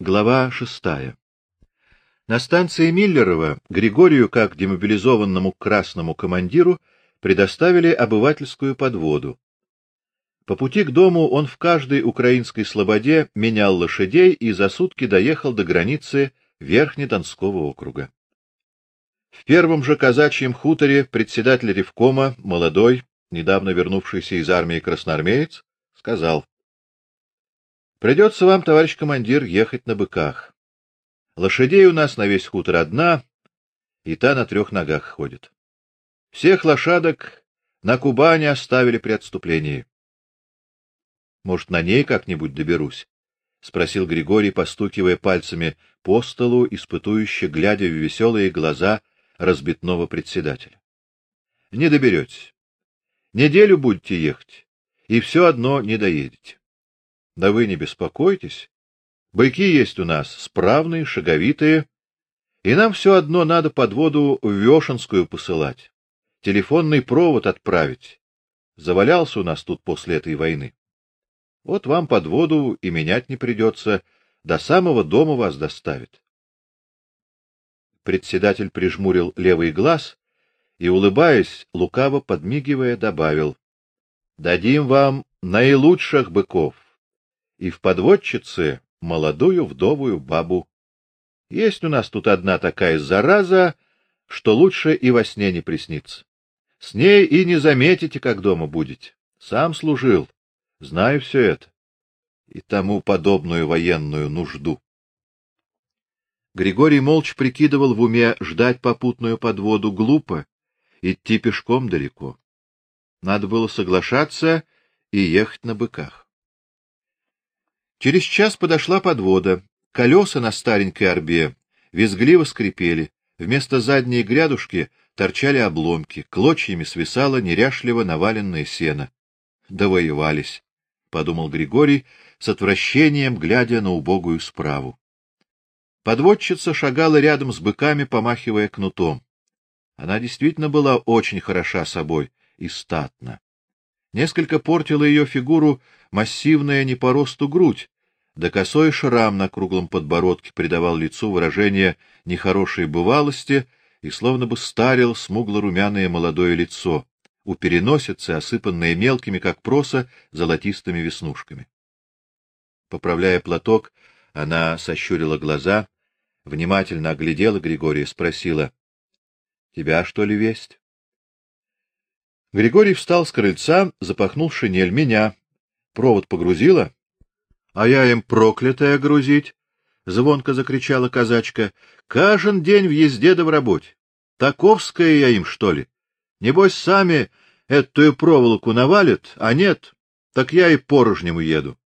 Глава шестая. На станции Миллерова Григорию, как демобилизованному красному командиру, предоставили обывательскую подводу. По пути к дому он в каждой украинской слободе менял лошадей и за сутки доехал до границы Верхнедонского округа. В первом же казачьем хуторе председатель ревкома, молодой, недавно вернувшийся из армии красноармеец, сказал: Придется вам, товарищ командир, ехать на быках. Лошадей у нас на весь хутор одна, и та на трех ногах ходит. Всех лошадок на Кубани оставили при отступлении. Может, на ней как-нибудь доберусь? спросил Григорий, постукивая пальцами по столу, испытующе глядя в веселые глаза разбитного председателя. Не доберетесь. Неделю будете ехать, и все одно не доедете. Да вы не беспокойтесь. Быки есть у нас справные, шаговитые, и нам все одно надо подводу в Вешенскую посылать. Телефонный провод отправить. Завалялся у нас тут после этой войны. Вот вам подводу и менять не придется, до самого дома вас доставит. Председатель прижмурил левый глаз и улыбаясь, лукаво подмигивая, добавил: "Дадим вам наилучших быков и в подводчице молодую вдовую бабу. Есть у нас тут одна такая зараза, что лучше и во сне не приснится. С ней и не заметите, как дома будете. Сам служил, знаю все это. И тому подобную военную нужду. Григорий молча прикидывал в уме ждать попутную подводу глупо, идти пешком далеко. Надо было соглашаться и ехать на быках. Через час подошла подвода. Колеса на старенькой арбе визгливо скрипели. Вместо задней грядушки торчали обломки, клочьями свисало неряшливо наваленное сено. Довоевались, подумал Григорий с отвращением, глядя на убогую справу. Подводчица шагала рядом с быками, помахивая кнутом. Она действительно была очень хороша собой и статна. Несколько портила ее фигуру массивная не по росту грудь, да косой шрам на круглом подбородке придавал лицу выражение нехорошей бывалости и словно бы старил смугло-румяное молодое лицо, у переносицы осыпанное мелкими, как проса, золотистыми веснушками. Поправляя платок, она сощурила глаза, внимательно оглядела Григория, спросила: "Тебя что ли весть?" Григорий встал с крыльца, запахнул шинель. Меня провод погрузила? А я им проклятая грузить, звонко закричала казачка. Каждый день в езде да в работе. Таковская я им, что ли? Небось сами эту проволоку навалят, а нет, так я и порожнем уеду.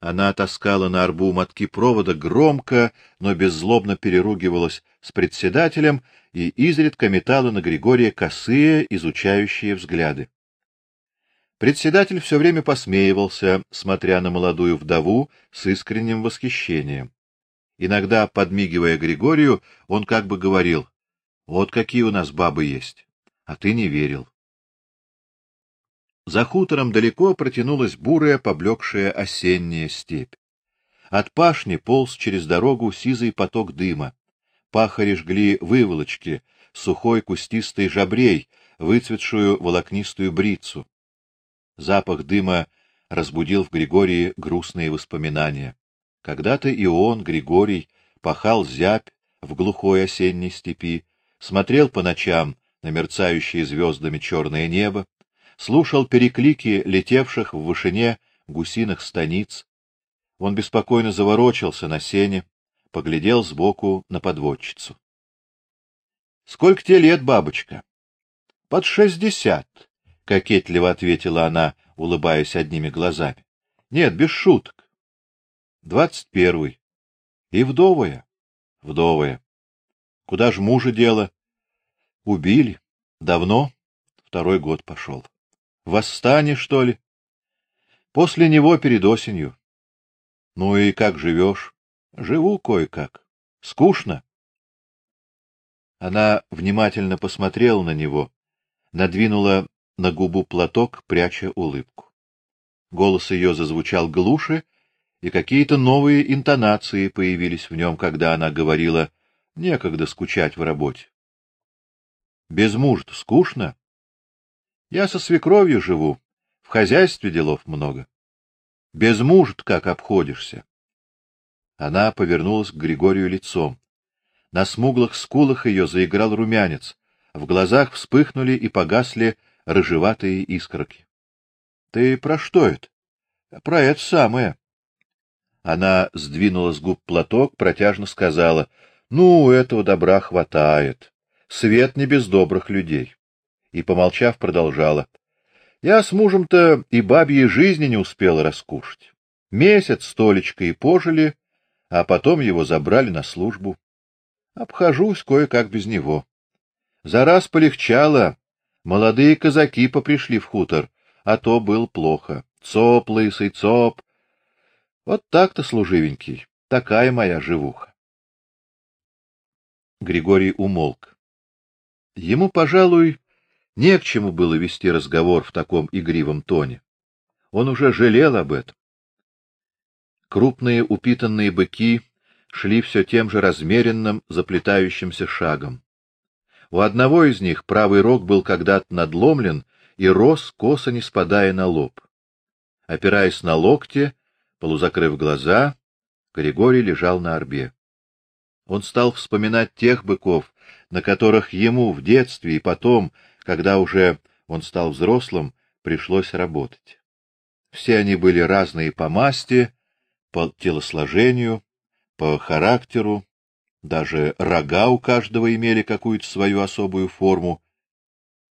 Она таскала на арбу мотки провода громко, но беззлобно переругивалась с председателем и изредка метала на Григория косые, изучающие взгляды. Председатель все время посмеивался, смотря на молодую вдову с искренним восхищением. Иногда, подмигивая Григорию, он как бы говорил: "Вот какие у нас бабы есть". А ты не верил. За хутором далеко протянулась бурая, поблекшая осенняя степь. От пашни полз через дорогу сизый поток дыма. Пахари жгли выволочки, сухой кустистый жабрей, выцветшую волокнистую брицу. Запах дыма разбудил в Григории грустные воспоминания. Когда-то и он, Григорий, пахал зябь в глухой осенней степи, смотрел по ночам на мерцающее звездами черное небо, слушал переклики летевших в вышине гусиных станиц. Он беспокойно заворочился на сене, поглядел сбоку на подводчицу. Сколько тебе лет, бабочка? Под шестьдесят кокетливо ответила она, улыбаясь одними глазами. Нет, без шуток. Двадцать первый. И вдовая. Вдовая. Куда ж мужа дело? Убили. Давно? Второй год пошел. Восстание, что ли? После него перед осенью. Ну и как живешь? Живу кое-как. Скучно. Она внимательно посмотрела на него, надвинула на губу платок, пряча улыбку. Голос ее зазвучал глуше, и какие-то новые интонации появились в нем, когда она говорила «некогда скучать в работе». «Без мужа скучно? Я со свекровью живу, в хозяйстве делов много. Без мужа как обходишься?» Она повернулась к Григорию лицом. На смуглых скулах ее заиграл румянец, в глазах вспыхнули и погасли рыжеватые искорки. — Ты про что это? — Про это самое. Она сдвинула с губ платок, протяжно сказала, — Ну, этого добра хватает. Свет не без добрых людей. И, помолчав, продолжала. — Я с мужем-то и бабьей жизни не успела раскушать. Месяц столечко и пожили, а потом его забрали на службу. Обхожусь кое-как без него. За раз полегчало, молодые казаки попришли в хутор, а то был плохо. Цоп, лысый, цоп. Вот так-то, служивенький, такая моя живуха. Григорий умолк. Ему, пожалуй, не к чему было вести разговор в таком игривом тоне. Он уже жалел об этом. Крупные упитанные быки шли все тем же размеренным, заплетающимся шагом. У одного из них правый рог был когда-то надломлен и рос, косо не спадая на лоб. Опираясь на локти, полузакрыв глаза, Григорий лежал на орбе. Он стал вспоминать тех быков, на которых ему в детстве и потом, когда уже он стал взрослым, пришлось работать. Все они были разные по масти, по телосложению, по характеру, даже рога у каждого имели какую-то свою особую форму.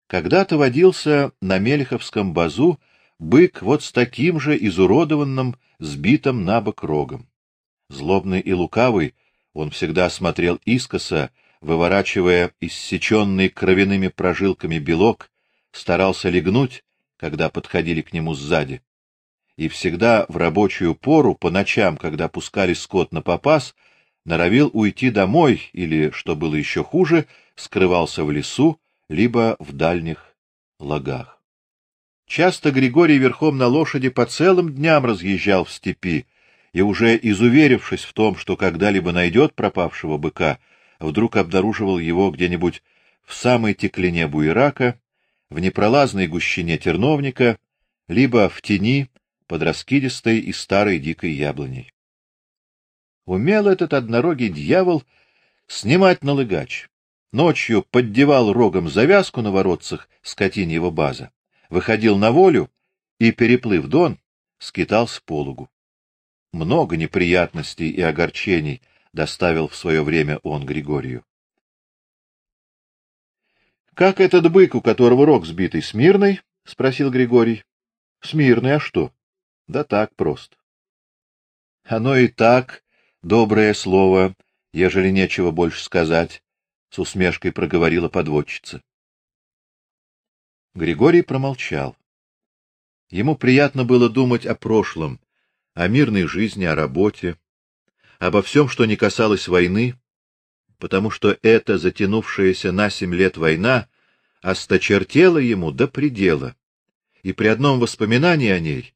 Когда-то водился на Мельховском базу бык вот с таким же изуродованным, сбитым на бок рогом. Злобный и лукавый, он всегда смотрел искоса, выворачивая иссеченный кровяными прожилками белок, старался легнуть, когда подходили к нему сзади и всегда в рабочую пору, по ночам, когда пускали скот на попас, норовил уйти домой или, что было еще хуже, скрывался в лесу, либо в дальних лагах. Часто Григорий верхом на лошади по целым дням разъезжал в степи, и уже изуверившись в том, что когда-либо найдет пропавшего быка, вдруг обнаруживал его где-нибудь в самой теклине буерака, в непролазной гущине терновника, либо в тени под раскидистой и старой дикой яблоней. Умел этот однорогий дьявол снимать налыгач. Ночью поддевал рогом завязку на воротцах скотиньего база, выходил на волю и, переплыв дон, скитался по лугу. Много неприятностей и огорчений доставил в свое время он Григорию. — Как этот бык, у которого рог сбитый, смирный? — спросил Григорий. — Смирный, а что? Да так просто. Оно и так доброе слово, ежели нечего больше сказать, с усмешкой проговорила подводчица. Григорий промолчал. Ему приятно было думать о прошлом, о мирной жизни, о работе, обо всем, что не касалось войны, потому что эта затянувшаяся на семь лет война осточертела ему до предела, и при одном воспоминании о ней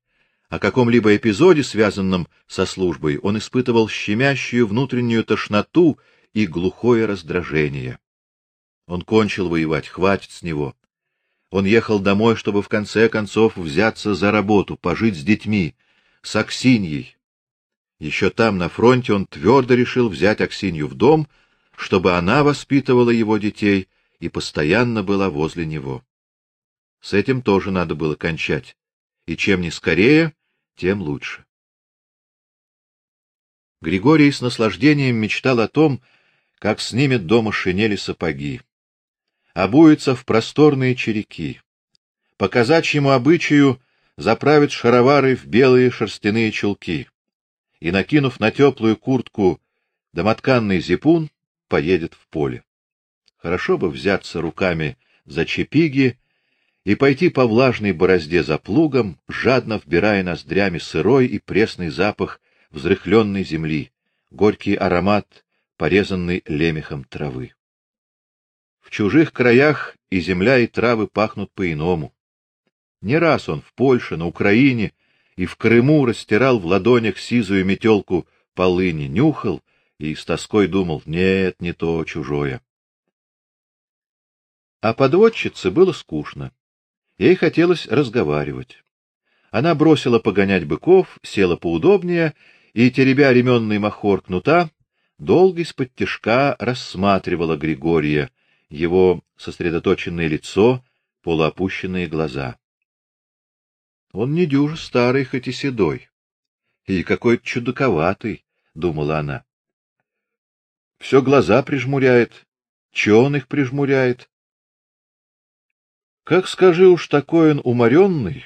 о каком-либо эпизоде, связанном со службой, он испытывал щемящую внутреннюю тошноту и глухое раздражение. Он кончил воевать, хватит с него. Он ехал домой, чтобы в конце концов взяться за работу, пожить с детьми, с Аксиньей. Еще там, на фронте, он твердо решил взять Аксинью в дом, чтобы она воспитывала его детей и постоянно была возле него. С этим тоже надо было кончать. И чем не скорее, тем лучше. Григорий с наслаждением мечтал о том, как снимет дома шинели сапоги, обуется в просторные череки, по казачьему обычаю заправит шаровары в белые шерстяные чулки и, накинув на теплую куртку домотканный зипун, поедет в поле. Хорошо бы взяться руками за чепиги и пойти по влажной борозде за плугом, жадно вбирая ноздрями сырой и пресный запах взрыхленной земли, горький аромат порезанной лемехом травы. В чужих краях и земля, и травы пахнут по-иному. Не раз он в Польше, на Украине и в Крыму растирал в ладонях сизую метелку полыни, нюхал и с тоской думал: нет, не то, чужое. А подводчице было скучно. Ей хотелось разговаривать. Она бросила погонять быков, села поудобнее и, теребя ременный махор кнута, долго из-под тишка рассматривала Григория, его сосредоточенное лицо, полуопущенные глаза. Он не дюж старый, хоть и седой, и какой-то чудаковатый, думала она. Все глаза прижмуряет, че он их прижмуряет? Как скажи уж такой он уморенный,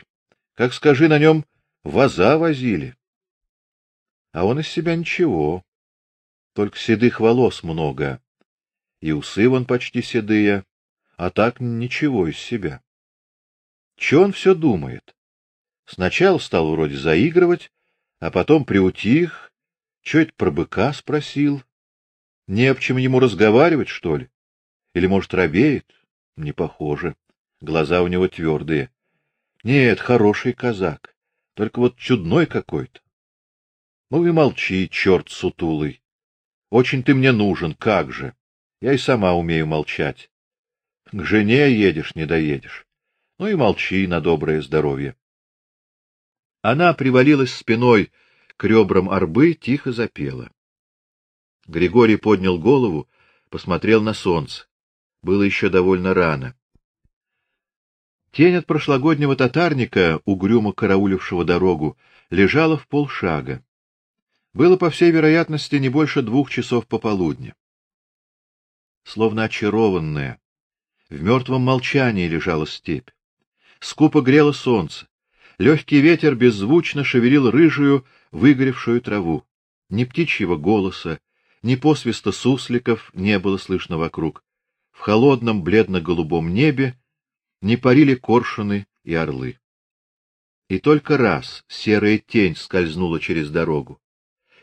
как скажи на нем ваза возили. А он из себя ничего, только седых волос много, и усы вон почти седые, а так ничего из себя. Че он все думает? Сначала стал вроде заигрывать, а потом приутих, что это про быка спросил. Не об чем ему разговаривать, что ли? Или, может, робеет? Не похоже. Глаза у него твердые. Нет, хороший казак, только вот чудной какой-то. Ну и молчи, черт сутулый. Очень ты мне нужен, как же? Я и сама умею молчать. К жене едешь, не доедешь. Ну и молчи на доброе здоровье. Она привалилась спиной к ребрам арбы, тихо запела. Григорий поднял голову, посмотрел на солнце. Было еще довольно рано. Тень от прошлогоднего татарника, угрюмо караулившего дорогу, лежала в полшага. Было, по всей вероятности, не больше двух часов пополудни. Словно очарованная, в мертвом молчании лежала степь. Скупо грело солнце. Легкий ветер беззвучно шевелил рыжую, выгоревшую траву. Ни птичьего голоса, ни посвиста сусликов не было слышно вокруг. В холодном бледно-голубом небе не парили коршуны и орлы. И только раз серая тень скользнула через дорогу.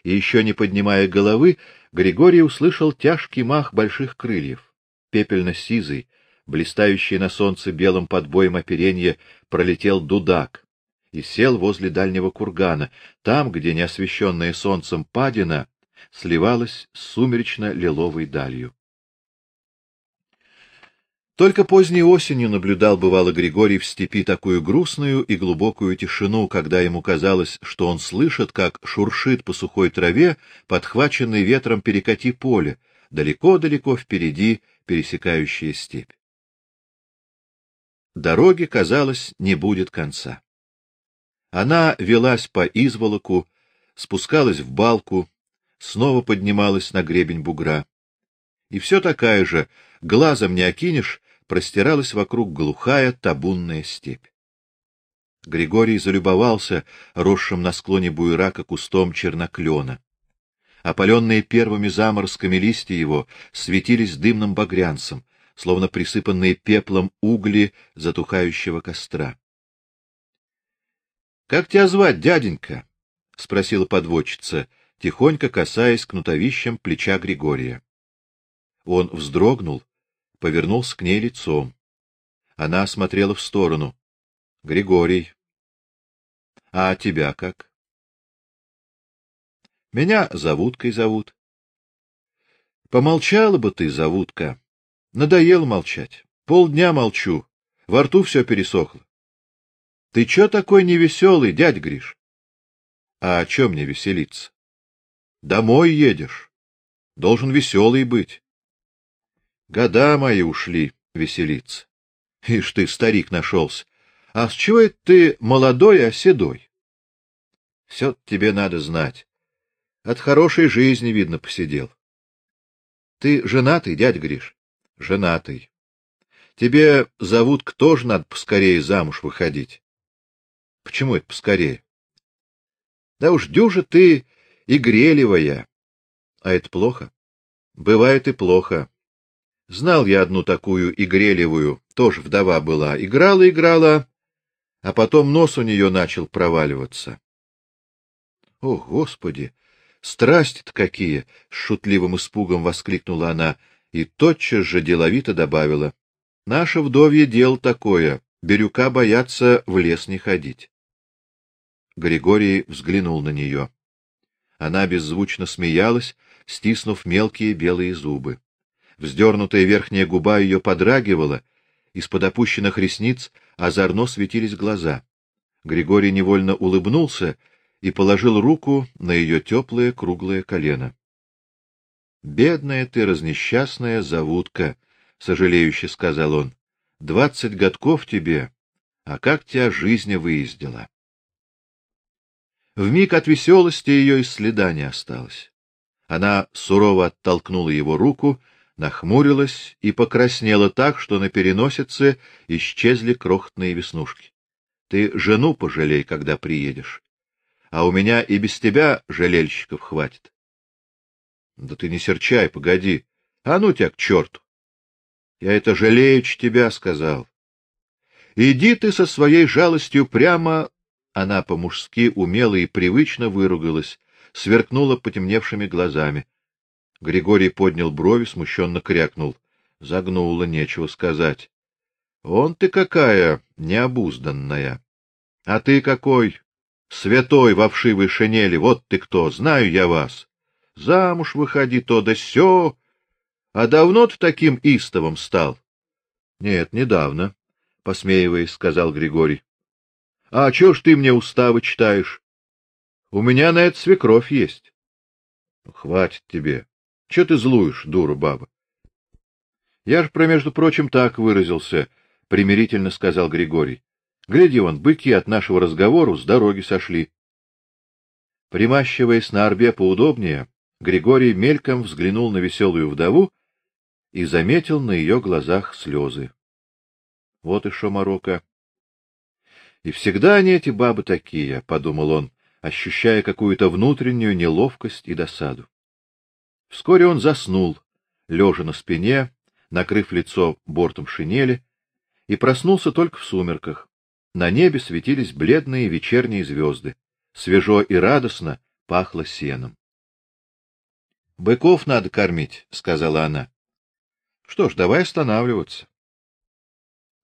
И еще не поднимая головы, Григорий услышал тяжкий мах больших крыльев. Пепельно-сизый, блистающий на солнце белым подбоем оперенья, пролетел дудак и сел возле дальнего кургана, там, где неосвещенная солнцем падина сливалась с сумеречно-лиловой далью. Только поздней осенью наблюдал бывало Григорий в степи такую грустную и глубокую тишину, когда ему казалось, что он слышит, как шуршит по сухой траве подхваченный ветром перекати поле, далеко-далеко впереди пересекающая степь. Дороги, казалось, не будет конца. Она велась по изволоку, спускалась в балку, снова поднималась на гребень бугра. И все такая же, глазом не окинешь, простиралась вокруг глухая табунная степь. Григорий залюбовался росшим на склоне буйрака кустом черноклена. Опаленные первыми заморозками листья его светились дымным багрянцем, словно присыпанные пеплом угли затухающего костра. Как тебя звать, дяденька? спросила подводчица, тихонько касаясь кнутовищем плеча Григория. Он вздрогнул, повернулся к ней лицом. Она смотрела в сторону. Григорий. А тебя как? Меня Завуткой зовут. Помолчала бы ты, Завутка. Надоело молчать. Полдня молчу. Во рту все пересохло. Ты что такой невеселый, дядь Гриш? А о чем мне веселиться? Домой едешь. Должен веселый быть. Года мои ушли веселиться. Ишь ты, старик, нашелся. А с чего это ты молодой, а седой? Все тебе надо знать. От хорошей жизни, видно, посидел. Ты женатый, дядь Гриш? Женатый. Тебе зовут кто ж надо поскорее замуж выходить? Почему это поскорее? Да уж дюжа ты и грелевая. А это плохо? Бывает и плохо. Знал я одну такую игрелевую, тоже вдова была, играла-играла, а потом нос у нее начал проваливаться. О, господи, страсти-то какие, с шутливым испугом воскликнула она и тотчас же деловито добавила: Наше вдовье дел такое, бирюка боятся в лес не ходить. Григорий взглянул на нее. Она беззвучно смеялась, стиснув мелкие белые зубы. Вздернутая верхняя губа ее подрагивала, из-под опущенных ресниц озорно светились глаза. Григорий невольно улыбнулся и положил руку на ее теплое круглое колено. Бедная ты, разнесчастная завутка, сожалеюще сказал он. Двадцать годков тебе, а как тебя жизнь выездила. Вмиг от веселости ее и следа не осталось. Она сурово оттолкнула его руку, нахмурилась и покраснела так, что на переносице исчезли крохотные веснушки. Ты жену пожалей, когда приедешь. А у меня и без тебя жалельщиков хватит. Да ты не серчай, погоди. А ну тебя к черту. Я это жалеючи тебя сказал. Иди ты со своей жалостью прямо, она по-мужски умело и привычно выругалась, сверкнула потемневшими глазами. Григорий поднял брови, смущенно крякнул. Загнула, нечего сказать. Он ты какая необузданная. А ты какой святой во вшивой шинели, вот ты кто, знаю я вас. Замуж выходи то да сё. А давно ты таким истовым стал? Нет, недавно, посмеиваясь, сказал Григорий. А чё ж ты мне уставы читаешь? У меня на это свекровь есть. Ну, хватит тебе. Чё ты злуешь, дура баба? Я ж про между прочим так выразился, примирительно сказал Григорий. Гляди, вон быки от нашего разговора с дороги сошли. Примащиваясь на арбе поудобнее, Григорий мельком взглянул на веселую вдову и заметил на ее глазах слезы. Вот и шоморока. И всегда они эти бабы такие, подумал он, ощущая какую-то внутреннюю неловкость и досаду. Вскоре он заснул, лежа на спине, накрыв лицо бортом шинели, и проснулся только в сумерках. На небе светились бледные вечерние звезды. Свежо и радостно пахло сеном. Быков надо кормить, сказала она. Что ж, давай останавливаться.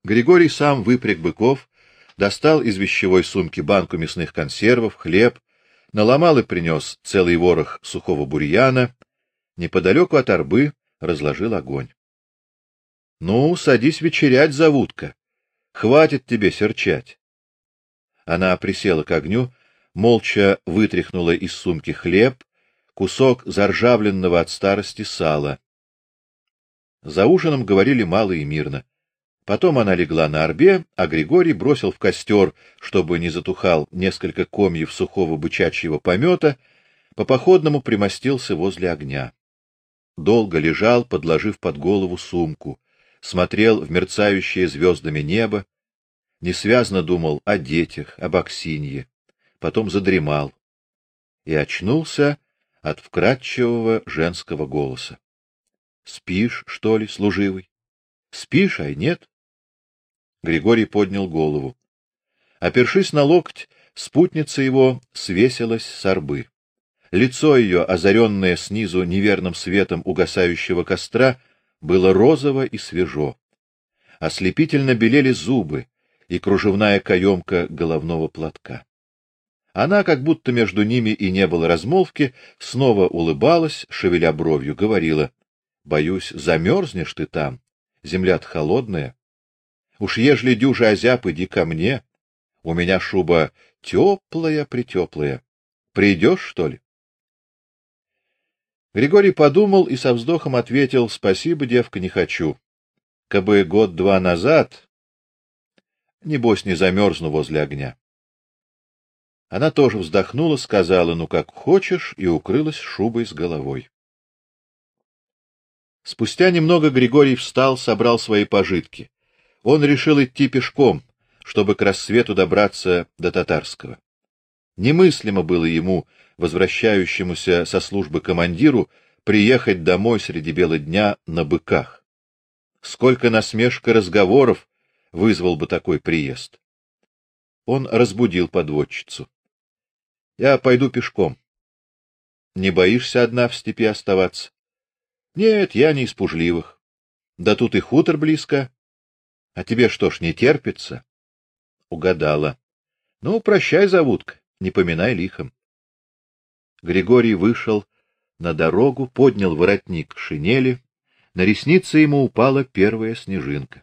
Григорий сам выпряг быков, достал из вещевой сумки банку мясных консервов, хлеб, наломал и принес целый ворох сухого бурьяна, неподалеку от арбы разложил огонь. Ну, садись вечерять, завутка. Хватит тебе серчать. Она присела к огню, молча вытряхнула из сумки хлеб, кусок заржавленного от старости сала. За ужином говорили мало и мирно. Потом она легла на орбе, а Григорий бросил в костер, чтобы не затухал, несколько комьев сухого бычачьего помета, по походному примостился возле огня. Долго лежал, подложив под голову сумку, смотрел в мерцающее звездами небо, несвязно думал о детях, об Аксинье, потом задремал и очнулся от вкрадчивого женского голоса. Спишь, что ли, служивый? Спишь, ай нет? Григорий поднял голову. Опершись на локоть, спутница его свесилась с арбы. Лицо ее, озаренное снизу неверным светом угасающего костра, было розово и свежо. Ослепительно белели зубы и кружевная каемка головного платка. Она, как будто между ними и не было размолвки, снова улыбалась, шевеля бровью, говорила: "Боюсь, замерзнешь ты там. Земля-то холодная. Уж ежели дюжа озяб, иди ко мне. У меня шуба теплая, притеплая. Придешь, что ли? Григорий подумал и со вздохом ответил: "Спасибо, девка, не хочу. Кабы год-два назад, небось не замерзну возле огня". Она тоже вздохнула, сказала: "Ну как хочешь", и укрылась шубой с головой. Спустя немного Григорий встал, собрал свои пожитки. Он решил идти пешком, чтобы к рассвету добраться до Татарского. Немыслимо было ему, возвращающемуся со службы командиру, приехать домой среди бела дня на быках. Сколько насмешек и разговоров вызвал бы такой приезд. Он разбудил подводчицу. Я пойду пешком. Не боишься одна в степи оставаться? Нет, я не из пужливых. Да тут и хутор близко. А тебе что ж не терпится? Угадала. Ну, прощай, завутка, не поминай лихом. Григорий вышел на дорогу, поднял воротник шинели, на ресницы ему упала первая снежинка.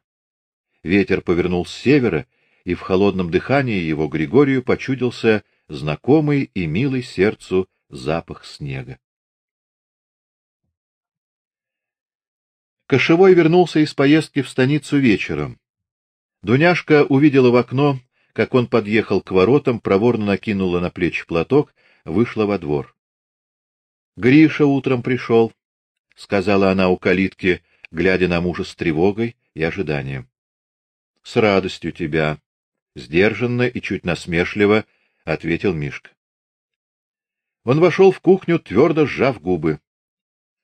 Ветер повернул с севера, и в холодном дыхании его Григорию почудился знакомый и милый сердцу запах снега. Кошевой вернулся из поездки в станицу вечером. Дуняшка увидела в окно, как он подъехал к воротам, проворно накинула на плечи платок, вышла во двор. Гриша утром пришел, — сказала она у калитки, глядя на мужа с тревогой и ожиданием. — С радостью тебя, — сдержанно и чуть насмешливо ответил Мишка. Он вошел в кухню, твердо сжав губы.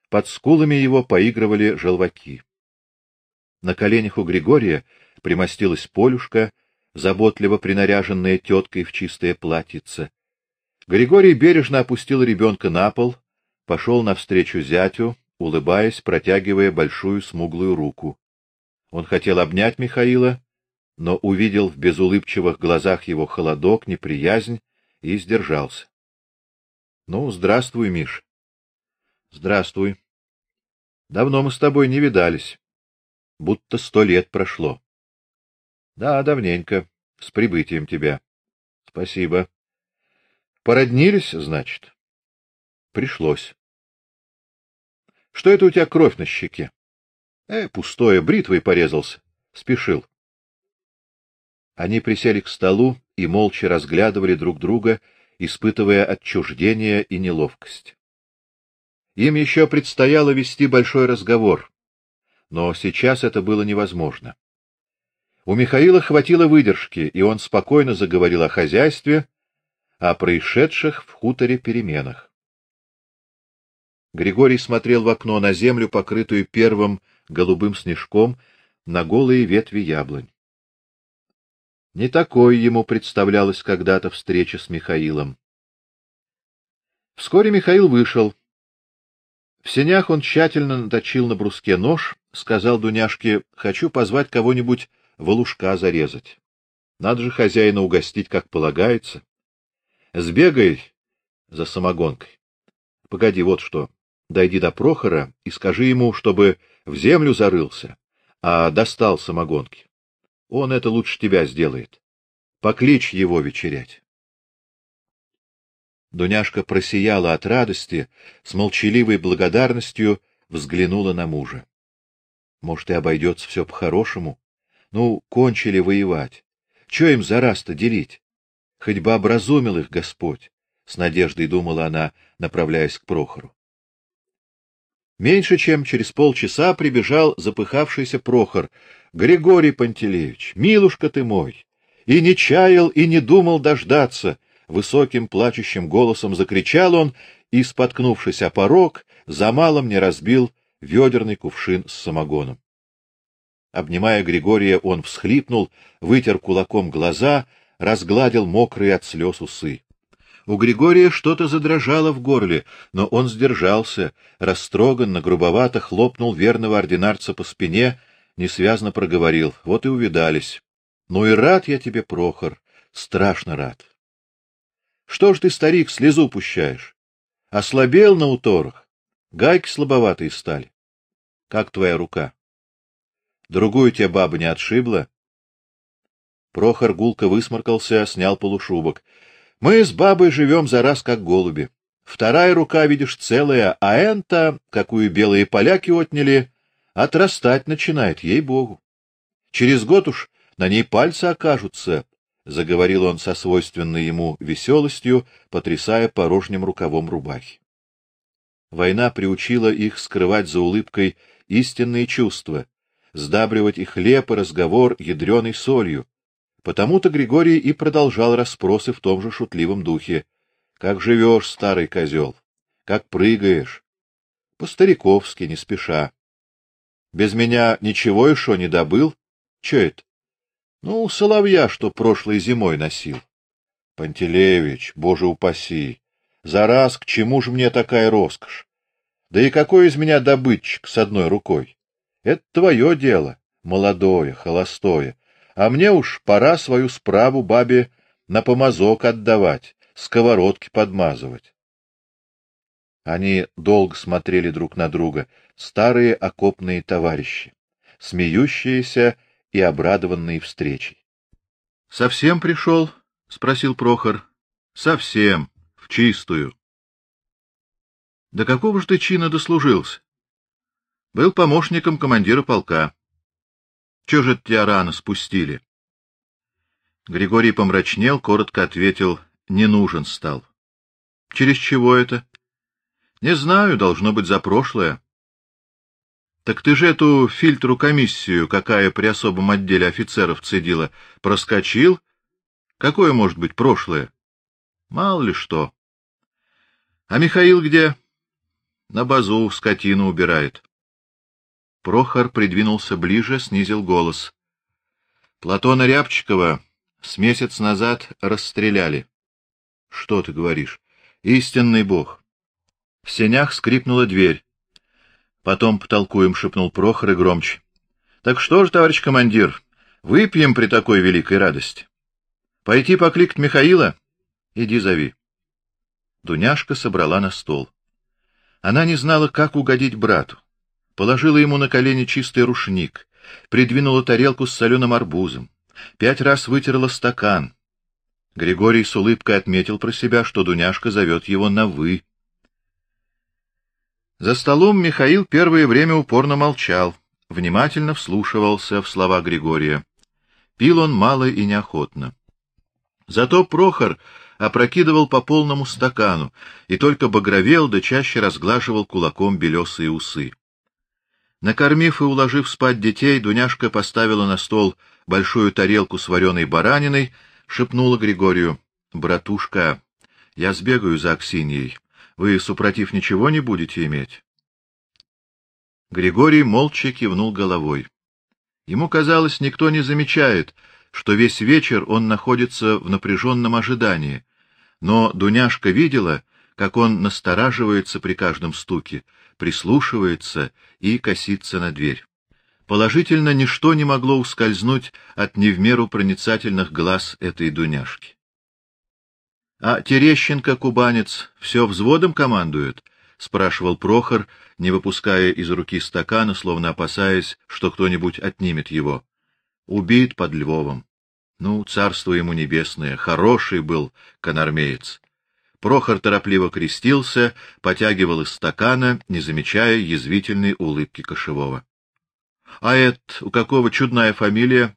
Под скулами его поигрывали желваки. На коленях у Григория примостилась Полюшка, заботливо принаряженная теткой в чистое платьице. Григорий бережно опустил ребенка на пол, пошел навстречу зятю, улыбаясь, протягивая большую смуглую руку. Он хотел обнять Михаила, но увидел в безулыбчивых глазах его холодок, неприязнь и сдержался. Ну, здравствуй, Миш. Здравствуй. Давно мы с тобой не видались. Будто сто лет прошло. Да, давненько. С прибытием тебя. Спасибо. Породнились, значит? Пришлось. Что это у тебя кровь на щеке? Э, пустое, бритвой порезался. Спешил. Они присели к столу и молча разглядывали друг друга, испытывая отчуждение и неловкость. Им еще предстояло вести большой разговор, но сейчас это было невозможно. У Михаила хватило выдержки, и он спокойно заговорил о хозяйстве, о происшедших в хуторе переменах. Григорий смотрел в окно на землю, покрытую первым голубым снежком, на голые ветви яблонь. Не такой ему представлялась когда-то встреча с Михаилом. Вскоре Михаил вышел. В сенях он тщательно наточил на бруске нож, сказал Дуняшке: "Хочу позвать кого-нибудь волушка зарезать. Надо же хозяина угостить, как полагается. Сбегай за самогонкой. Погоди, вот что. Дойди до Прохора и скажи ему, чтобы в землю зарылся, а достал самогонки. Он это лучше тебя сделает. Покличь его вечерять. Дуняшка просияла от радости, с молчаливой благодарностью взглянула на мужа. Может, и обойдется все по-хорошему. Ну, кончили воевать. Что им за раз-то делить? Хоть бы образумил их Господь, с надеждой думала она, направляясь к Прохору. Меньше чем через полчаса прибежал запыхавшийся Прохор. Григорий Пантелеевич, милушка ты мой, и не чаял и не думал дождаться, высоким плачущим голосом закричал он и, споткнувшись о порог, за малым не разбил ведерный кувшин с самогоном. Обнимая Григория, он всхлипнул, вытер кулаком глаза, разгладил мокрые от слез усы. У Григория что-то задрожало в горле, но он сдержался, растроганно, грубовато хлопнул верного ординарца по спине, несвязно проговорил: "Вот и увидались. Ну и рад я тебе, Прохор, страшно рад. Что ж ты, старик, слезу пущаешь? Ослабел на уторах. Гайки слабоватые стали. Как твоя рука? Другую тебе баба не отшибла?" Прохор гулко высморкался, снял полушубок. Мы с бабой живем за раз как голуби. Вторая рука, видишь, целая, а энта, какую белые поляки отняли, отрастать начинает, ей-богу. Через год уж на ней пальцы окажутся, — заговорил он со свойственной ему веселостью, потрясая порожним рукавом рубахи. Война приучила их скрывать за улыбкой истинные чувства, сдабривать и хлеб, и разговор ядреной солью, Потому-то Григорий и продолжал расспросы в том же шутливом духе. Как живешь, старый козел? Как прыгаешь? По-стариковски, не спеша. Без меня ничего еще не добыл? Че это? Ну, соловья, что прошлой зимой носил. Пантелеевич, боже упаси! За раз к чему же мне такая роскошь? Да и какой из меня добытчик с одной рукой? Это твое дело, молодое, холостое а мне уж пора свою справу бабе на помазок отдавать, сковородки подмазывать. Они долго смотрели друг на друга, старые окопные товарищи, смеющиеся и обрадованные встречей. — Совсем пришел? — спросил Прохор. — Совсем, в чистую. — До какого же ты чина дослужился? — Был помощником командира полка. — Чего же тебя рано спустили? Григорий помрачнел, коротко ответил, не нужен стал. — Через чего это? — Не знаю, должно быть за прошлое. — Так ты же эту фильтру комиссию, какая при особом отделе офицеров цедила, проскочил? Какое может быть прошлое? Мало ли что. — А Михаил где? — На базу скотину убирает. Прохор придвинулся ближе, снизил голос. — Платона Рябчикова с месяц назад расстреляли. — Что ты говоришь? Истинный бог. В сенях скрипнула дверь. Потом потолкуем, — шепнул Прохор и громче. — Так что же, товарищ командир, выпьем при такой великой радости? Пойти покликать Михаила? Иди зови. Дуняшка собрала на стол. Она не знала, как угодить брату. Положила ему на колени чистый рушник, придвинула тарелку с соленым арбузом, пять раз вытерла стакан. Григорий с улыбкой отметил про себя, что Дуняшка зовет его на «вы». За столом Михаил первое время упорно молчал, внимательно вслушивался в слова Григория. Пил он мало и неохотно. Зато Прохор опрокидывал по полному стакану и только багровел да чаще разглаживал кулаком белесые усы. Накормив и уложив спать детей, Дуняшка поставила на стол большую тарелку с вареной бараниной, шепнула Григорию: "Братушка, я сбегаю за Аксиньей. Вы супротив ничего не будете иметь?" Григорий молча кивнул головой. Ему казалось, никто не замечает, что весь вечер он находится в напряженном ожидании. Но Дуняшка видела, как он настораживается при каждом стуке, прислушивается и косится на дверь. Положительно ничто не могло ускользнуть от не в меру проницательных глаз этой Дуняшки. А Терещенко кубанец все взводом командует, спрашивал Прохор, не выпуская из руки стакана, словно опасаясь, что кто-нибудь отнимет его. Убит под Львовом. Ну, царство ему небесное, хороший был конармеец. Прохор торопливо крестился, потягивал из стакана, не замечая язвительной улыбки кошевого. А это у какого чудная фамилия?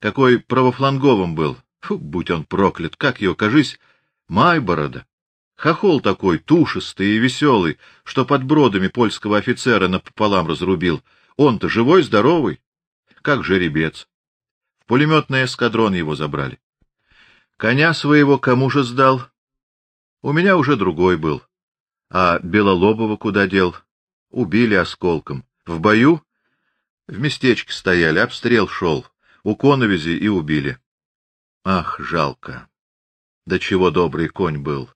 Какой правофланговым был? Фу, будь он проклят, как его, кажись, Майборода. Хохол такой, тушистый и веселый, что под бродами польского офицера напополам разрубил. Он-то живой, здоровый, как жеребец. В пулеметный эскадрон его забрали. Коня своего кому же сдал? У меня уже другой был. А Белолобова куда дел? Убили осколком. В бою? В местечке стояли, обстрел шел. У коновизи и убили. Ах, жалко. Да чего добрый конь был.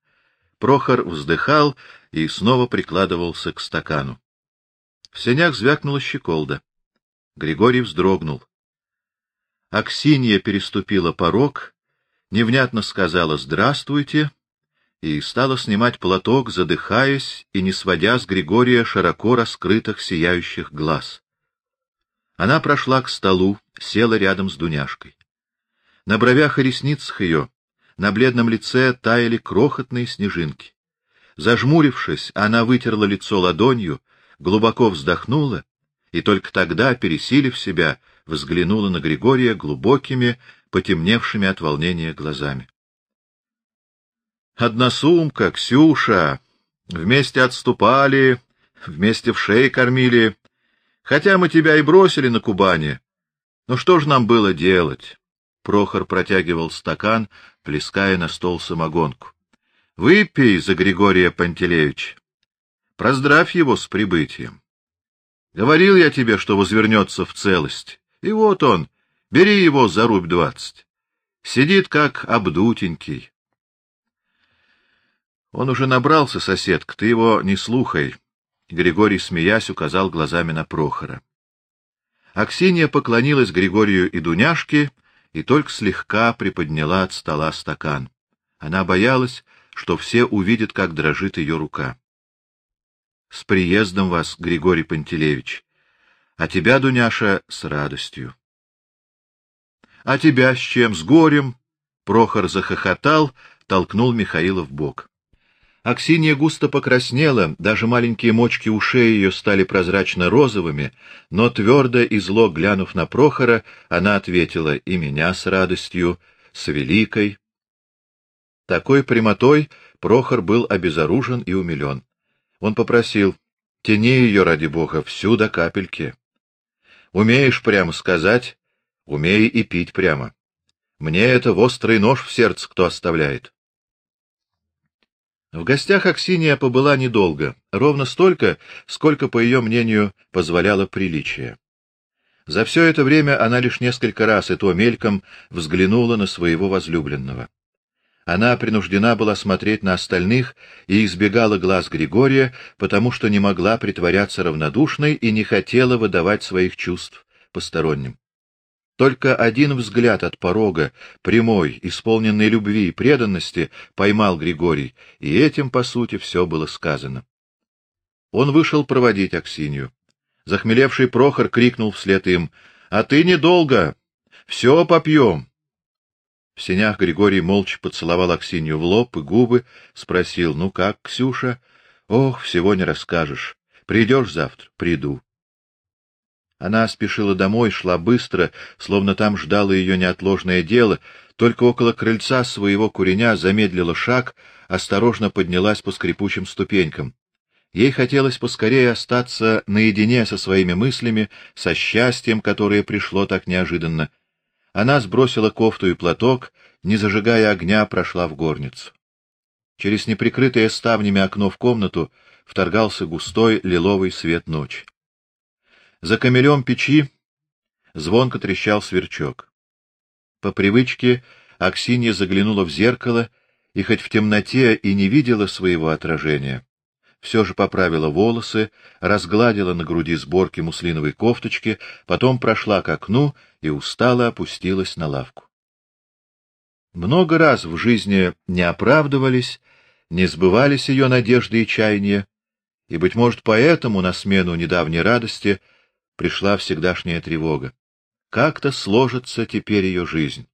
Прохор вздыхал и снова прикладывался к стакану. В сенях звякнула щеколда. Григорий вздрогнул. Аксинья переступила порог, невнятно сказала «здравствуйте» и стала снимать платок, задыхаясь и не сводя с Григория широко раскрытых сияющих глаз. Она прошла к столу, села рядом с Дуняшкой. На бровях и ресницах ее на бледном лице таяли крохотные снежинки. Зажмурившись, она вытерла лицо ладонью, глубоко вздохнула и только тогда, пересилив себя, взглянула на Григория глубокими, потемневшими от волнения глазами. Одна сумка, Ксюша, вместе отступали, вместе в шее кормили, хотя мы тебя и бросили на Кубани. Но что ж нам было делать? Прохор протягивал стакан, плеская на стол самогонку. — Выпей за Григория Пантелеевича. Проздравь его с прибытием. Говорил я тебе, что возвернется в целость. И вот он, бери его за рубь двадцать. Сидит как обдутенький. Он уже набрался, соседка, ты его не слухай. Григорий, смеясь, указал глазами на Прохора. Аксинья поклонилась Григорию и Дуняшке и только слегка приподняла от стола стакан. Она боялась, что все увидят, как дрожит ее рука. С приездом вас, Григорий Пантелеевич. А тебя, Дуняша, с радостью. А тебя с чем? С горем? Прохор захохотал, толкнул Михаила в бок. Аксинья густо покраснела, даже маленькие мочки ушей ее стали прозрачно-розовыми, но твердо и зло глянув на Прохора, она ответила: "И меня с радостью, с великой". Такой прямотой Прохор был обезоружен и умилен. Он попросил: "Тяни ее ради бога всю до капельки. Умеешь прямо сказать, умей и пить прямо. Мне это в острый нож в сердце кто оставляет". В гостях Аксинья побыла недолго, ровно столько, сколько, по ее мнению, позволяло приличие. За все это время она лишь несколько раз и то мельком взглянула на своего возлюбленного. Она принуждена была смотреть на остальных и избегала глаз Григория, потому что не могла притворяться равнодушной и не хотела выдавать своих чувств посторонним. Только один взгляд от порога, прямой, исполненный любви и преданности, поймал Григорий, и этим, по сути, все было сказано. Он вышел проводить Аксинью. Захмелевший Прохор крикнул вслед им: "А ты недолго, все попьем!» В сенях Григорий молча поцеловал Аксинью в лоб и губы, спросил: "Ну как, Ксюша? Ох, всего не расскажешь. Придешь завтра? Приду". Она спешила домой, шла быстро, словно там ждало ее неотложное дело, только около крыльца своего куреня замедлила шаг, осторожно поднялась по скрипучим ступенькам. Ей хотелось поскорее остаться наедине со своими мыслями, со счастьем, которое пришло так неожиданно. Она сбросила кофту и платок, не зажигая огня, прошла в горницу. Через неприкрытое ставнями окно в комнату вторгался густой лиловый свет ночи. За камелем печи звонко трещал сверчок. По привычке Аксинья заглянула в зеркало и хоть в темноте и не видела своего отражения, все же поправила волосы, разгладила на груди сборки муслиновой кофточки, потом прошла к окну и устало опустилась на лавку. Много раз в жизни не оправдывались, не сбывались ее надежды и чаяния, и быть может, поэтому на смену недавней радости пришла всегдашняя тревога. Как-то сложится теперь ее жизнь.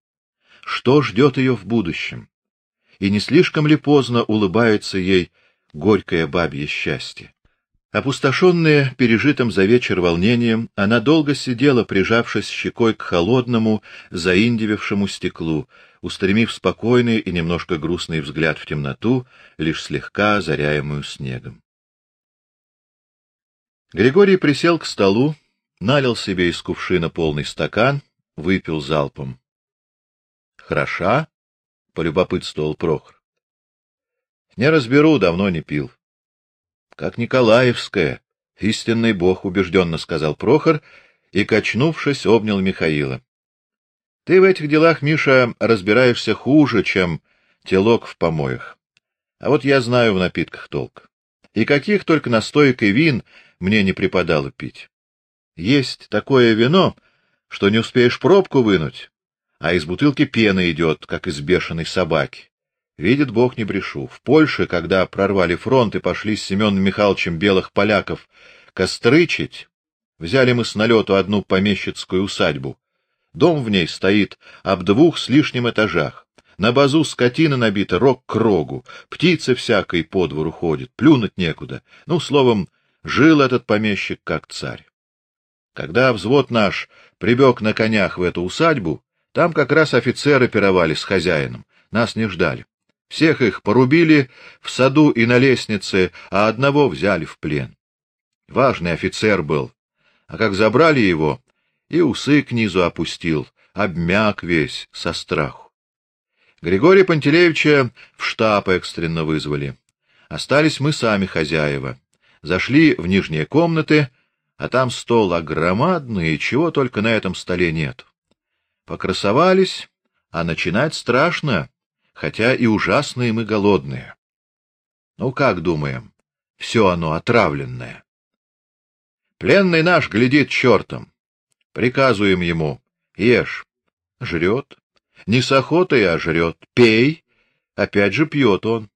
Что ждет ее в будущем? И не слишком ли поздно улыбается ей горькое бабье счастье? Опустошенная пережитым за вечер волнением, она долго сидела, прижавшись щекой к холодному, заиндевевшему стеклу, устремив спокойный и немножко грустный взгляд в темноту, лишь слегка озаряемую снегом. Григорий присел к столу, налил себе из кувшина полный стакан, выпил залпом. Хороша? полюбопытствовал Прохор. Не разберу, давно не пил. Как Николаевская, истинный бог, убежденно сказал Прохор и качнувшись обнял Михаила. Ты в этих делах, Миша, разбираешься хуже, чем телок в помоях. А вот я знаю в напитках толк. И каких только настоек и вин мне не припадало пить. Есть такое вино, что не успеешь пробку вынуть, а из бутылки пена идет, как из бешеной собаки. Видит Бог, не брешу. В Польше, когда прорвали фронт и пошли с Семеном Михайловичем белых поляков кострычить, взяли мы с налету одну помещицкую усадьбу. Дом в ней стоит об двух с лишним этажах. На базу скотина набита рог к рогу, птицы всякой по двору ходят, плюнуть некуда. Ну, словом, жил этот помещик как царь. Когда взвод наш прибег на конях в эту усадьбу, там как раз офицеры пировали с хозяином, нас не ждали. Всех их порубили в саду и на лестнице, а одного взяли в плен. Важный офицер был, а как забрали его, и усы к низу опустил, обмяк весь со страху. Григория Пантелеевича в штаб экстренно вызвали. Остались мы сами хозяева. Зашли в нижние комнаты, а там стол огромадный, и чего только на этом столе нет. Покрасовались, а начинать страшно, хотя и ужасные мы голодные. Ну как думаем, все оно отравленное. Пленный наш глядит чертом. Приказуем ему: ешь. Жрет. Не с охотой, а жрет. Пей. Опять же пьет он.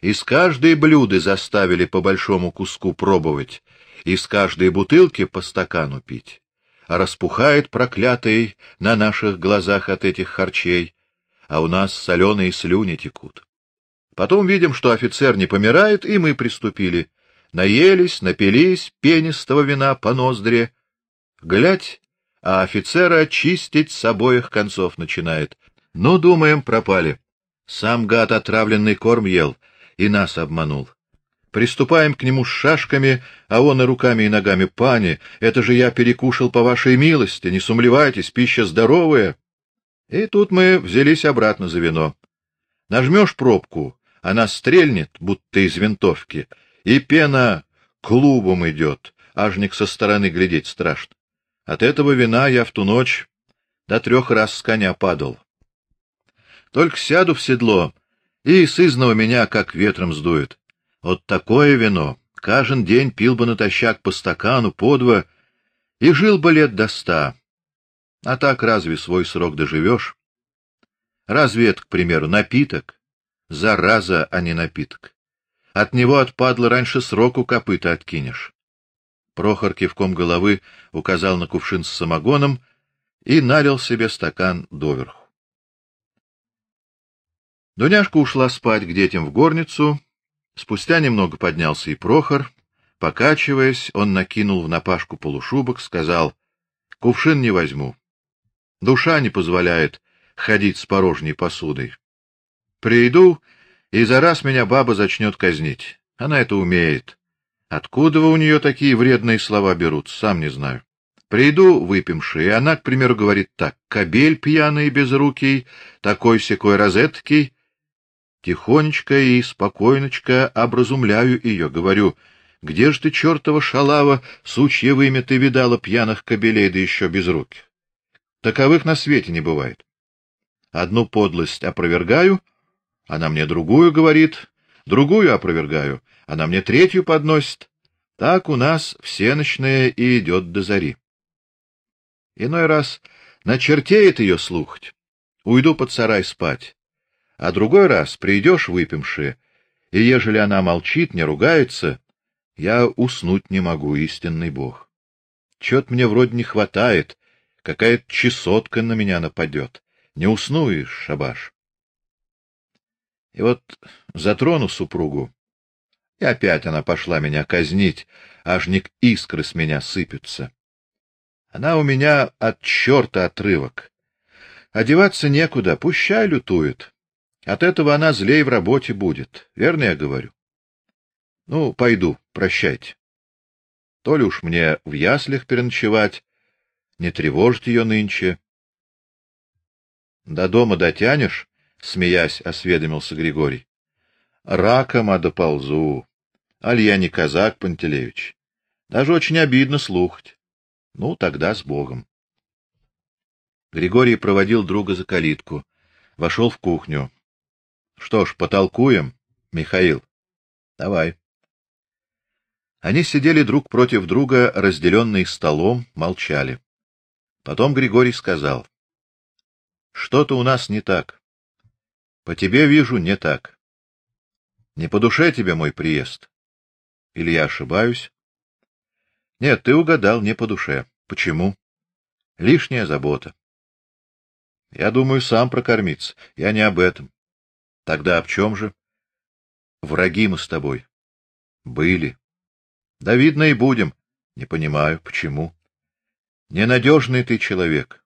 Из каждой блюды заставили по большому куску пробовать, из каждой бутылки по стакану пить. А распухает проклятый на наших глазах от этих харчей, а у нас соленые слюни текут. Потом видим, что офицер не помирает, и мы приступили. Наелись, напились пенистого вина по ноздре. Глядь, а офицера чистить с обоих концов начинает. Ну, думаем, пропали. Сам гад отравленный корм ел и нас обманул. Приступаем к нему с шашками, а он и руками и ногами. Пани, это же я перекушал по вашей милости, не сумлевайтесь, пища здоровая. И тут мы взялись обратно за вино. Нажмешь пробку, она стрельнет, будто из винтовки, и пена клубом идет, ажник со стороны глядеть страшно. От этого вина я в ту ночь до трех раз с коня падал. Только сяду в седло, и сызного меня как ветром сдует. Вот такое вино каждый день пил бы натощак по стакану, по два, и жил бы лет до ста. А так разве свой срок доживешь? Разве это, к примеру, напиток? Зараза, а не напиток. От него отпадло раньше сроку копыта откинешь. Прохор кивком головы указал на кувшин с самогоном и налил себе стакан доверху. Дуняшка ушла спать к детям в горницу. Спустя немного поднялся и Прохор. Покачиваясь, он накинул в напашку полушубок, сказал: "Кувшин не возьму. Душа не позволяет ходить с порожней посудой. Приду, и за раз меня баба зачнет казнить. Она это умеет. Откуда у нее такие вредные слова берут, сам не знаю. Приду выпивши, и она, к примеру, говорит так: "Кобель пьяный безрукий, такой-сякой розеткий, Тихонечко и спокойночко образумляю ее, говорю: "Где ж ты, чертова шалава, сучье вымя ты видала пьяных кобелей да еще без руки? Таковых на свете не бывает. Одну подлость опровергаю, она мне другую говорит, другую опровергаю, она мне третью подносит. Так у нас всеночное и идет до зари. Иной раз начертеет ее слухать. Уйду под сарай спать а другой раз придешь выпивши, и ежели она молчит, не ругается, я уснуть не могу, истинный Бог. Чё-то мне вроде не хватает, какая-то чесотка на меня нападет. Не усну и шабаш. И вот затрону супругу, и опять она пошла меня казнить, аж не искры с меня сыпятся. Она у меня от чёрта отрывок. Одеваться некуда, пущай лютует. От этого она злей в работе будет. Верно я говорю? Ну, пойду, прощайте. То ли уж мне в яслях переночевать, не тревожить ее нынче. До дома дотянешь? смеясь, осведомился Григорий. Раком а доползу. Аль я не казак, Пантелеевич. Даже очень обидно слухать. Ну, тогда с Богом. Григорий проводил друга за калитку, вошел в кухню. Что ж, потолкуем, Михаил. Давай. Они сидели друг против друга, разделенные столом, молчали. Потом Григорий сказал: Что-то у нас не так. По тебе вижу, не так. Не по душе тебе мой приезд. Или я ошибаюсь? Нет, ты угадал, не по душе. Почему? Лишняя забота. Я думаю, сам прокормиться. Я не об этом. Тогда об чем же? Враги мы с тобой. Были. Да видно и будем. Не понимаю, почему. Ненадежный ты человек.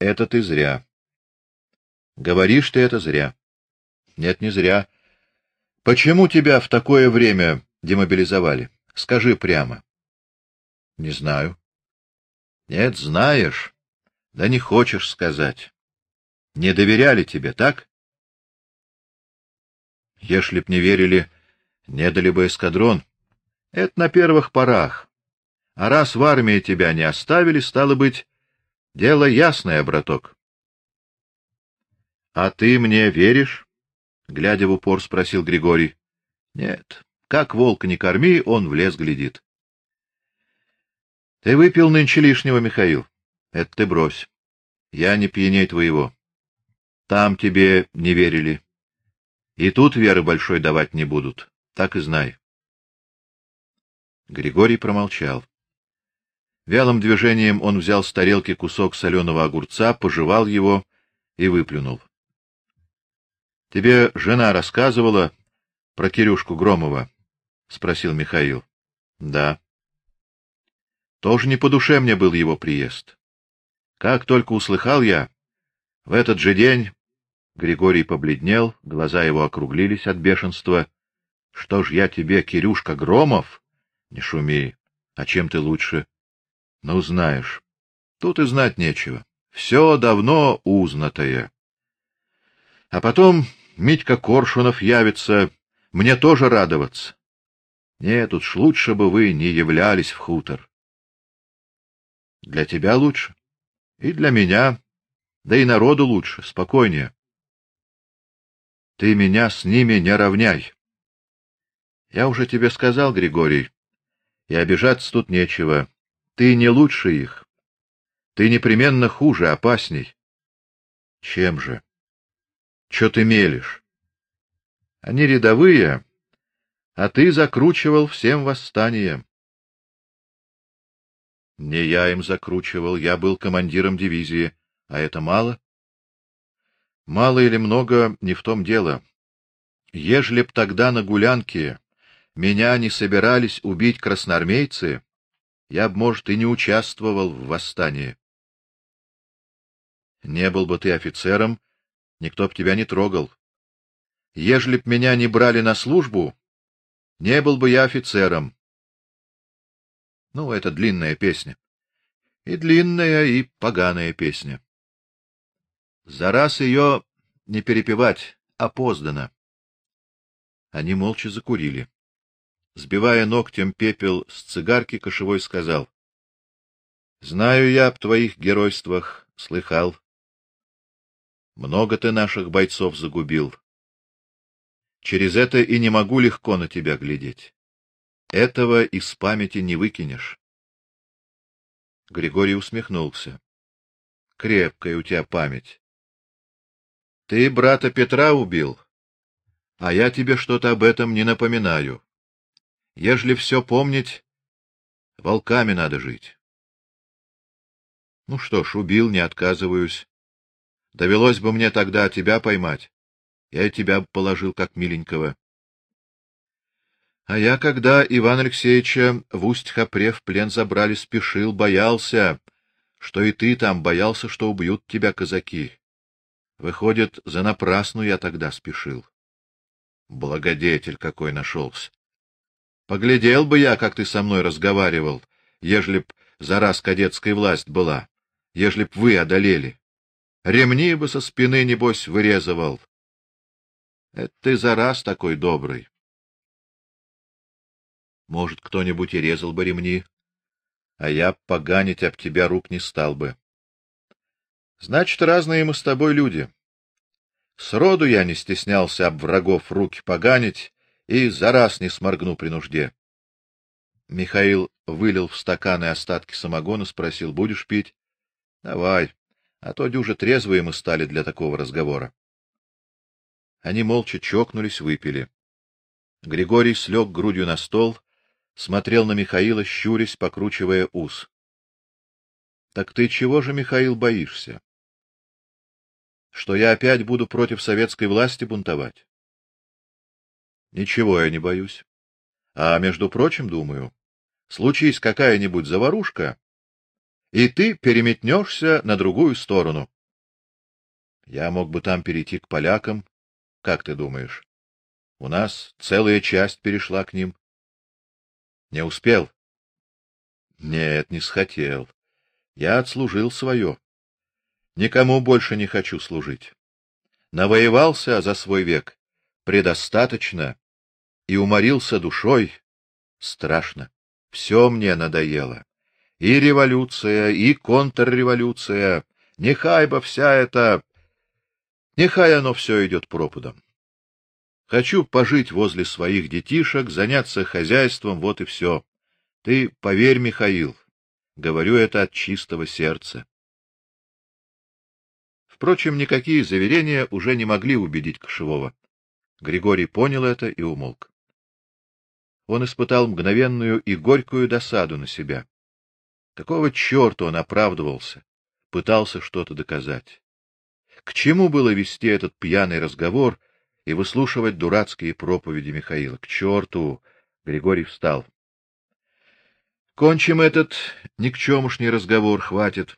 Это ты зря. Говоришь ты это зря. Нет, не зря. Почему тебя в такое время демобилизовали? Скажи прямо. Не знаю. Нет, знаешь. Да не хочешь сказать. Не доверяли тебе, так? Если б не верили, не дали бы эскадрон. Это на первых порах. А раз в армии тебя не оставили, стало быть, дело ясное, браток. А ты мне веришь? глядя в упор, спросил Григорий. Нет. Как волка не корми, он в лес глядит. Ты выпил нынче лишнего, Михаил. Это ты брось. Я не пьяней твоего. Там тебе не верили. И тут веры большой давать не будут, так и знай. Григорий промолчал. Вялым движением он взял с тарелки кусок соленого огурца, пожевал его и выплюнул. — Тебе жена рассказывала про Кирюшку Громова? — спросил Михаил. — Да. Тоже не по душе мне был его приезд. Как только услыхал я, в этот же день Григорий побледнел, глаза его округлились от бешенства. — Что ж я тебе, Кирюшка Громов? — Не шуми. А чем ты лучше? — Ну, знаешь. Тут и знать нечего. Все давно узнатое. А потом Митька Коршунов явится, мне тоже радоваться. Нет, тут ж лучше бы вы не являлись в хутор. Для тебя лучше. И для меня. Да и народу лучше, спокойнее. Ты меня с ними не равняй. Я уже тебе сказал, Григорий, и обижаться тут нечего. Ты не лучше их. Ты непременно хуже, опасней. Чем же? Что ты мелешь? Они рядовые, а ты закручивал всем восстание. Не я им закручивал, я был командиром дивизии, а это мало? Мало или много, не в том дело. Ежели б тогда на гулянке меня не собирались убить красноармейцы, я б, может, и не участвовал в восстании. Не был бы ты офицером, никто б тебя не трогал. Ежели б меня не брали на службу, не был бы я офицером. Ну, это длинная песня. И длинная, и поганая песня. За раз ее не перепевать, опоздано. Они молча закурили. Сбивая ногтем пепел с цигарки, кошевой сказал: "Знаю я об твоих геройствах, слыхал. Много ты наших бойцов загубил. Через это и не могу легко на тебя глядеть. Этого из памяти не выкинешь. Григорий усмехнулся. Крепкая у тебя память. Ты брата Петра убил, а я тебе что-то об этом не напоминаю. Ежели все помнить, волками надо жить. Ну что ж, убил, не отказываюсь. Довелось бы мне тогда тебя поймать. Я и тебя положил как миленького. А я, когда Иван Алексеевича в Усть-Хапре в плен забрали, спешил, боялся, что и ты там боялся, что убьют тебя казаки. Выходит, за напрасну я тогда спешил. Благодетель какой нашелся. Поглядел бы я, как ты со мной разговаривал, ежели б за раз кадетская власть была, ежели б вы одолели. Ремни бы со спины небось вырезывал. Это ты за раз такой добрый. Может, кто-нибудь и резал бы ремни, а я поганить об тебя рук не стал бы. Значит, разные мы с тобой люди. Сроду я не стеснялся об врагов руки поганить и за раз не сморгну при нужде. Михаил вылил в стаканы остатки самогона, спросил: "Будешь пить?" "Давай, а то дюже трезвые мы стали для такого разговора". Они молча чокнулись, выпили. Григорий слег грудью на стол, смотрел на Михаила, щурясь, покручивая ус. Так ты чего же, Михаил, боишься? Что я опять буду против советской власти бунтовать? Ничего я не боюсь. А между прочим, думаю, случись какая-нибудь заварушка, и ты переметнешься на другую сторону. Я мог бы там перейти к полякам, как ты думаешь? У нас целая часть перешла к ним. Не успел? Нет, не схотел. Я отслужил свое. Никому больше не хочу служить. Навоевался за свой век предостаточно и уморился душой страшно. Все мне надоело. И революция, и контрреволюция, нехай бы вся эта нехай оно все идет пропадом. Хочу пожить возле своих детишек, заняться хозяйством, вот и все. Ты поверь, Михаил, говорю это от чистого сердца. Впрочем, никакие заверения уже не могли убедить Кошевого. Григорий понял это и умолк. Он испытал мгновенную и горькую досаду на себя. Какого черта он оправдывался, пытался что-то доказать? К чему было вести этот пьяный разговор и выслушивать дурацкие проповеди Михаила? К черту! Григорий встал. Кончим этот никчемушный разговор, хватит.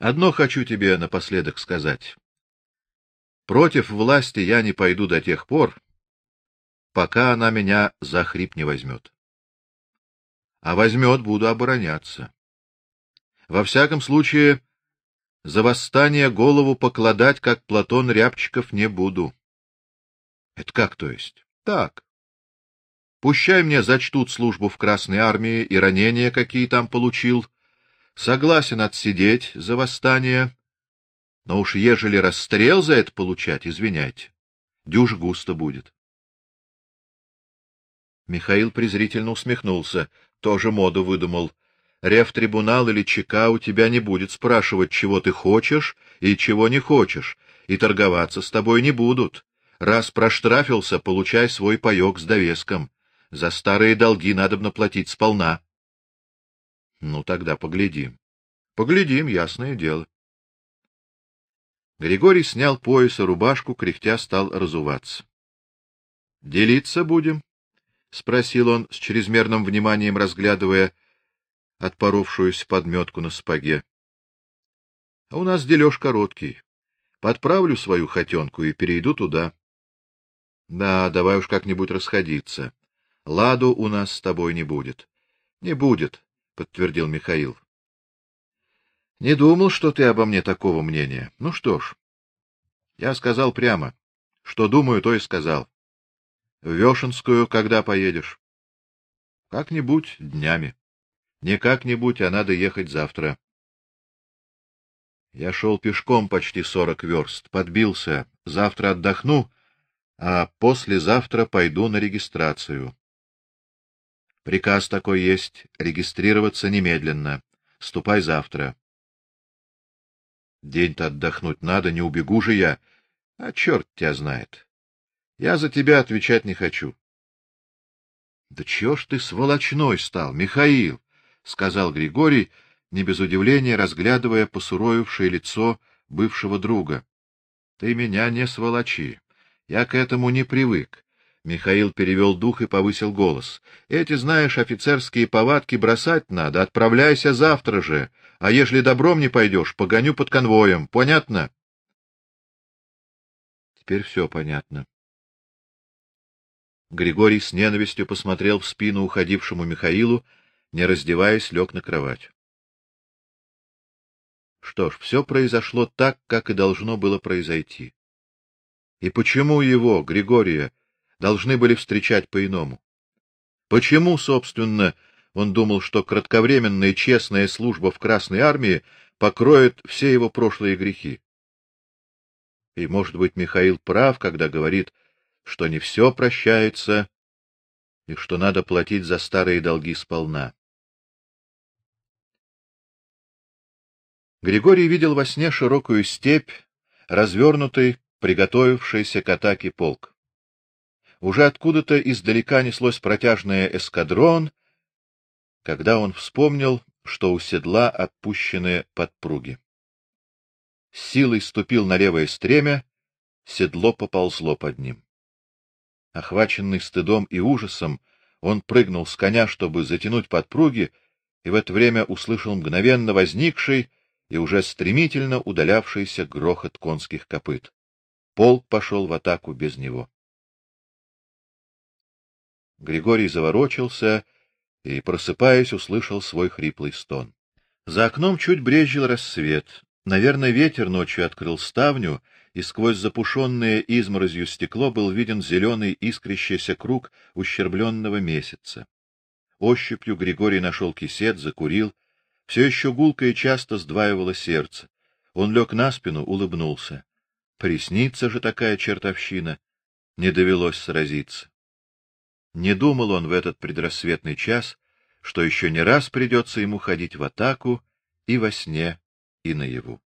Одно хочу тебе напоследок сказать. Против власти я не пойду до тех пор, пока она меня за хрип не возьмет а возьмет, буду обороняться. Во всяком случае, за восстание голову покладать, как Платон Рябчиков, не буду. Это как, то есть? Так. Пущай мне зачтут службу в Красной армии и ранения, какие там получил. Согласен отсидеть за восстание. Но уж ежели расстрел за это получать, извиняйте. Дюж густо будет. Михаил презрительно усмехнулся тоже моду выдумал. Рев-трибунал или ЧК у тебя не будет спрашивать, чего ты хочешь и чего не хочешь, и торговаться с тобой не будут. Раз проштрафился, получай свой паёк с довеском. За старые долги надобно платить сполна. Ну тогда поглядим. Поглядим, ясное дело. Григорий снял пояс и рубашку, кряхтя стал разуваться. Делиться будем? — спросил он с чрезмерным вниманием, разглядывая отпоровшуюся подметку на сапоге. — А у нас дележ короткий. Подправлю свою хотенку и перейду туда. — Да, давай уж как-нибудь расходиться. Ладу у нас с тобой не будет. — Не будет, — подтвердил Михаил. — Не думал, что ты обо мне такого мнения. Ну что ж, я сказал прямо. Что думаю, то и сказал. В Вешенскую когда поедешь? Как-нибудь днями. Не как-нибудь, а надо ехать завтра. Я шел пешком почти сорок верст, подбился. Завтра отдохну, а послезавтра пойду на регистрацию. Приказ такой есть регистрироваться немедленно. Ступай завтра. День-то отдохнуть надо, не убегу же я. А черт тебя знает. Я за тебя отвечать не хочу. — Да чего ж ты сволочной стал, Михаил? — сказал Григорий, не без удивления разглядывая посуровевшее лицо бывшего друга. — Ты меня не сволочи. Я к этому не привык. Михаил перевел дух и повысил голос. — Эти, знаешь, офицерские повадки бросать надо. Отправляйся завтра же. А если добром не пойдешь, погоню под конвоем. Понятно? Теперь все понятно. Григорий с ненавистью посмотрел в спину уходившему Михаилу, не раздеваясь, лег на кровать. Что ж, все произошло так, как и должно было произойти. И почему его, Григория, должны были встречать по-иному? Почему, собственно, он думал, что кратковременная честная служба в Красной армии покроет все его прошлые грехи? И, может быть, Михаил прав, когда говорит, что не все прощается и что надо платить за старые долги сполна. Григорий видел во сне широкую степь, развернутый, приготовившийся к атаке полк. Уже откуда-то издалека неслось протяжное эскадрон, когда он вспомнил, что у седла отпущены подпруги. С силой ступил на левое стремя, седло поползло под ним. Охваченный стыдом и ужасом, он прыгнул с коня, чтобы затянуть подпруги, и в это время услышал мгновенно возникший и уже стремительно удалявшийся грохот конских копыт. Полк пошел в атаку без него. Григорий заворочился и, просыпаясь, услышал свой хриплый стон. За окном чуть брезжил рассвет. Наверное, ветер ночью открыл ставню, и сквозь запушенное изморозью стекло был виден зеленый искрящийся круг ущербленного месяца. Ощупью Григорий нашел кисет, закурил, все еще гулко и часто сдваивало сердце. Он лег на спину, улыбнулся. Приснится же такая чертовщина, не довелось сразиться. Не думал он в этот предрассветный час, что еще не раз придется ему ходить в атаку и во сне, и наяву.